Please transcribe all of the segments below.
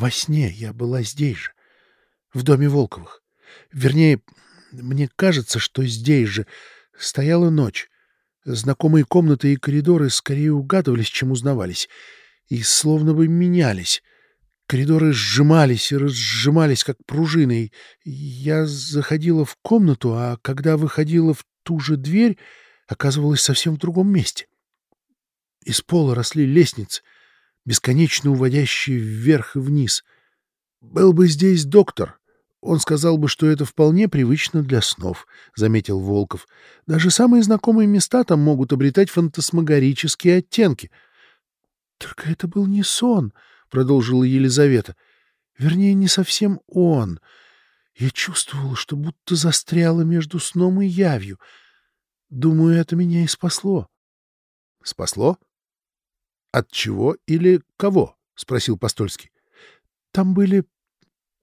Во сне я была здесь же, в доме Волковых. Вернее, мне кажется, что здесь же стояла ночь. Знакомые комнаты и коридоры скорее угадывались, чем узнавались, и словно бы менялись. Коридоры сжимались и разжимались, как пружины. Я заходила в комнату, а когда выходила в ту же дверь, оказывалась совсем в другом месте. Из пола росли лестницы, бесконечно уводящие вверх и вниз. Был бы здесь доктор, он сказал бы, что это вполне привычно для снов, — заметил Волков. Даже самые знакомые места там могут обретать фантасмагорические оттенки. — Только это был не сон, — продолжила Елизавета. — Вернее, не совсем он. Я чувствовала, что будто застряла между сном и явью. Думаю, это меня и спасло. — Спасло? От чего или кого? — спросил Постольский. — Там были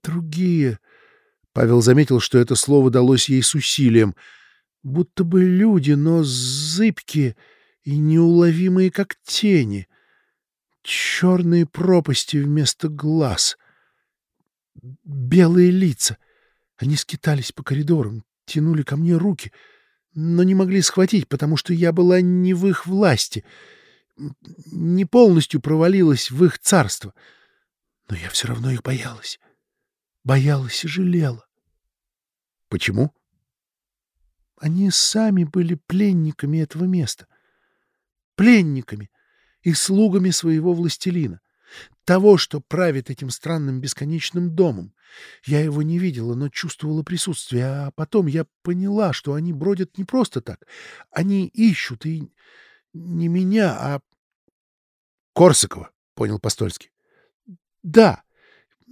другие Павел заметил, что это слово далось ей с усилием. Будто бы люди, но зыбкие и неуловимые, как тени. Черные пропасти вместо глаз. Белые лица. Они скитались по коридорам, тянули ко мне руки, но не могли схватить, потому что я была не в их власти, не полностью провалилась в их царство. Но я все равно их боялась. Боялась и жалела. Почему? Они сами были пленниками этого места. Пленниками и слугами своего властелина. Того, что правит этим странным бесконечным домом. Я его не видела, но чувствовала присутствие, а потом я поняла, что они бродят не просто так. Они ищут, и не меня, а... — Корсакова, — понял Постольский. — Да,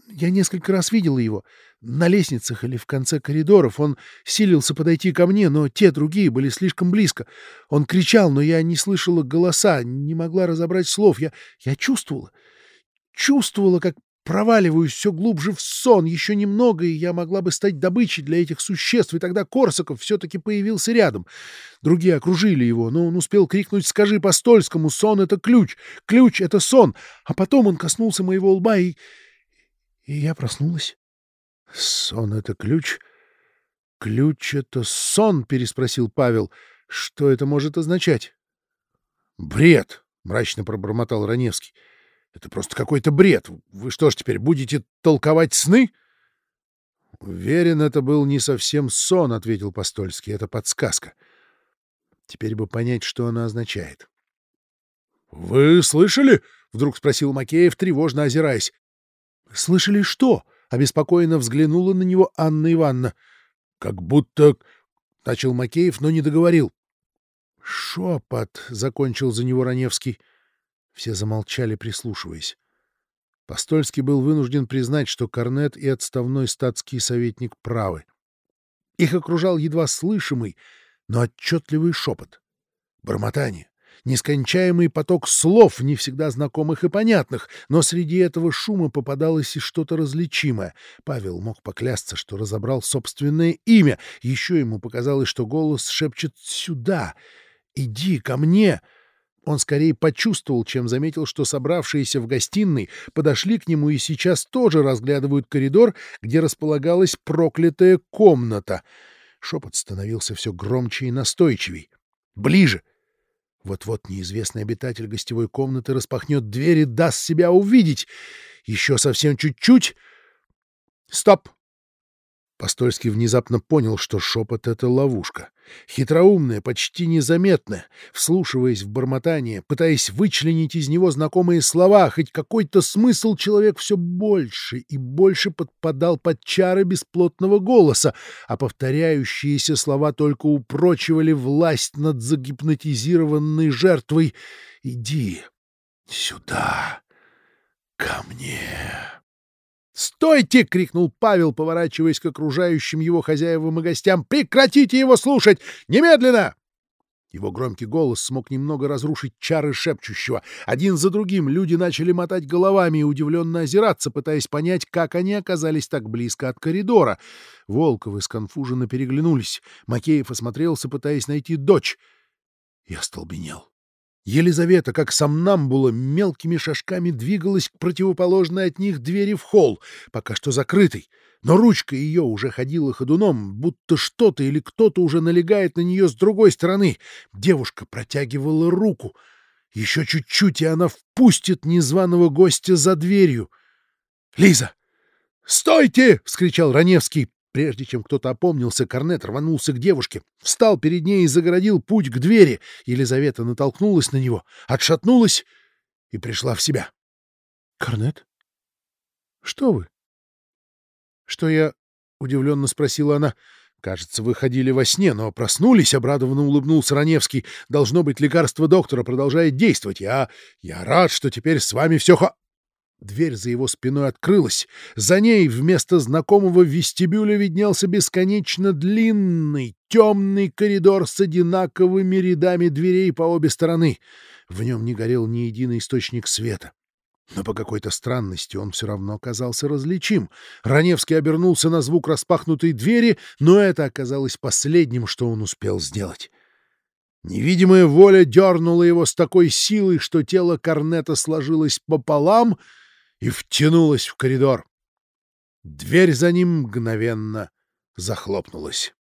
я несколько раз видела его. На лестницах или в конце коридоров он силился подойти ко мне, но те другие были слишком близко. Он кричал, но я не слышала голоса, не могла разобрать слов. Я, я чувствовала, чувствовала, как проваливаюсь все глубже в сон. Еще немного, и я могла бы стать добычей для этих существ, и тогда Корсаков все-таки появился рядом. Другие окружили его, но он успел крикнуть «Скажи по-стольскому, сон — это ключ! Ключ — это сон!» А потом он коснулся моего лба и... И я проснулась. — Сон — это ключ? — Ключ — это сон? — переспросил Павел. — Что это может означать? — Бред! — мрачно пробормотал Раневский. — Это просто какой-то бред. Вы что ж теперь будете толковать сны? — Уверен, это был не совсем сон, — ответил Постольский. — Это подсказка. Теперь бы понять, что она означает. — Вы слышали? — вдруг спросил Макеев, тревожно озираясь. «Слышали что?» — обеспокоенно взглянула на него Анна Ивановна. «Как будто...» — начал Макеев, но не договорил. «Шепот!» — закончил за него Раневский. Все замолчали, прислушиваясь. Постольский был вынужден признать, что Корнет и отставной статский советник правы. Их окружал едва слышимый, но отчетливый шепот. Бормотание нескончаемый поток слов, не всегда знакомых и понятных, но среди этого шума попадалось и что-то различимое. Павел мог поклясться, что разобрал собственное имя. Еще ему показалось, что голос шепчет «сюда! Иди ко мне!» Он скорее почувствовал, чем заметил, что собравшиеся в гостиной подошли к нему и сейчас тоже разглядывают коридор, где располагалась проклятая комната. Шепот становился все громче и настойчивей. «Ближе! Вот-вот неизвестный обитатель гостевой комнаты распахнет дверь и даст себя увидеть. Еще совсем чуть-чуть. Стоп! Постольский внезапно понял, что шепот — это ловушка. Хитроумная, почти незаметная, вслушиваясь в бормотание, пытаясь вычленить из него знакомые слова, хоть какой-то смысл человек все больше и больше подпадал под чары бесплотного голоса, а повторяющиеся слова только упрочивали власть над загипнотизированной жертвой. «Иди сюда, ко мне». «Стойте!» — крикнул Павел, поворачиваясь к окружающим его хозяевам и гостям. «Прекратите его слушать! Немедленно!» Его громкий голос смог немного разрушить чары шепчущего. Один за другим люди начали мотать головами и удивленно озираться, пытаясь понять, как они оказались так близко от коридора. Волковы сконфуженно переглянулись. Макеев осмотрелся, пытаясь найти дочь. Я остолбенел. Елизавета, как сомнамбула, мелкими шажками двигалась к противоположной от них двери в холл, пока что закрытой, но ручка ее уже ходила ходуном, будто что-то или кто-то уже налегает на нее с другой стороны. Девушка протягивала руку. Еще чуть-чуть, и она впустит незваного гостя за дверью. «Лиза!» «Стойте!» — вскричал Раневский. Прежде чем кто-то опомнился, Корнет рванулся к девушке, встал перед ней и загородил путь к двери. Елизавета натолкнулась на него, отшатнулась и пришла в себя. — Корнет? Что вы? — Что я? — удивленно спросила она. — Кажется, вы ходили во сне, но проснулись, — обрадованно улыбнулся Раневский. — Должно быть, лекарство доктора продолжает действовать. Я... я рад, что теперь с вами все хо... Дверь за его спиной открылась. За ней вместо знакомого вестибюля виднелся бесконечно длинный, темный коридор с одинаковыми рядами дверей по обе стороны. В нем не горел ни единый источник света. Но по какой-то странности он все равно оказался различим. Раневский обернулся на звук распахнутой двери, но это оказалось последним, что он успел сделать. Невидимая воля дернула его с такой силой, что тело Корнета сложилось пополам — и втянулась в коридор. Дверь за ним мгновенно захлопнулась.